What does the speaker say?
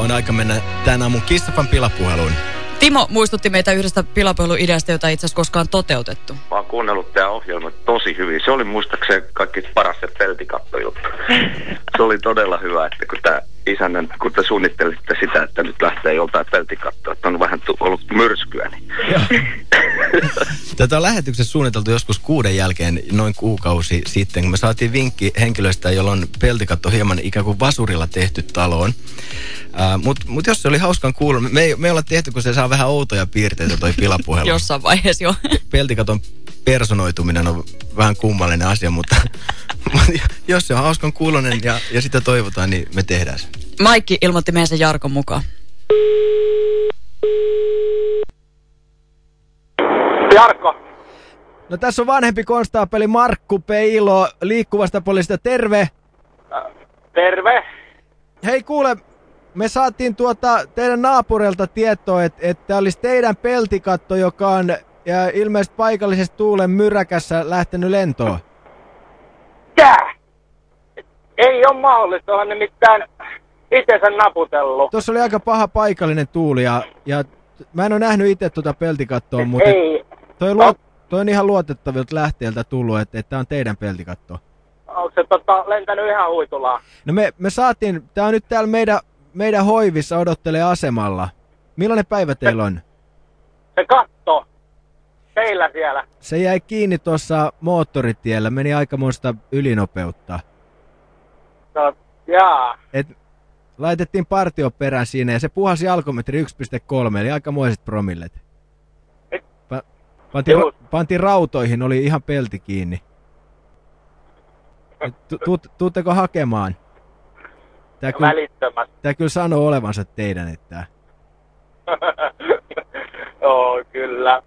On aika mennä tänään aamun Kissafan pilapuheluun. Timo muistutti meitä yhdestä pilapuheluideasta, jota ei itse asiassa koskaan toteutettu. Mä oon kuunnellut tämä ohjelma tosi hyvin. Se oli muistaakseni kaikki paras se peltikattojuttu. Se oli todella hyvä, että kun tämä isännän, kun te suunnittelitte sitä, että nyt lähtee joltain peltikattoa, että on vähän tu- ollut myrskyä, niin Tätä on lähetyksessä suunniteltu joskus kuuden jälkeen noin kuukausi sitten, kun me saatiin vinkki henkilöstä, jolla on peltikatto hieman ikään kuin vasurilla tehty taloon. Uh, Mutta mut jos se oli hauskan kuulla, me ei, me ei olla tehty, kun se saa vähän outoja piirteitä toi pilapuhelu. Jossain vaiheessa jo. Peltikaton personoituminen on vähän kummallinen asia, mutta, mutta jos se on hauskan kuulonen ja, ja sitä toivotaan, niin me tehdään se. Maikki ilmoitti meidän sen Jarkon mukaan. Jarkko, No tässä on vanhempi konstaapeli Markku Peilo liikkuvasta poliisista. Terve! terve. Hei kuule, me saatiin tuota teidän naapurilta tietoa, että että olisi teidän peltikatto, joka on ja ilmeisesti paikallisesta tuulen myräkässä lähtenyt lentoon. Tää! Ei ole mahdollista, on nimittäin itsensä naputellut. Tuossa oli aika paha paikallinen tuuli ja, ja mä en ole nähnyt itse tuota peltikattoa, mutta Ei, toi, luot, toi on ihan luotettavilta lähteiltä tullut, että, että tämä on teidän peltikatto. onko se tota, lentänyt ihan huitulaan? No me, me saatiin, tää on nyt täällä meidän, meidän hoivissa odottelee asemalla. Millainen päivä teillä on? Se katto. Teillä siellä. Se jäi kiinni tuossa moottoritiellä, meni aikamoista ylinopeutta. No, jaa. Et laitettiin partio perään siinä ja se puhasi alkometri 1.3, eli aikamoiset promillet. Et- Pa- pantiin. Pantiin rautoihin, oli ihan pelti kiinni. Tuutteko hakemaan? Tää kyllä, Välittömästi. tää kyllä sanoo olevansa teidän, että... Joo, kyllä.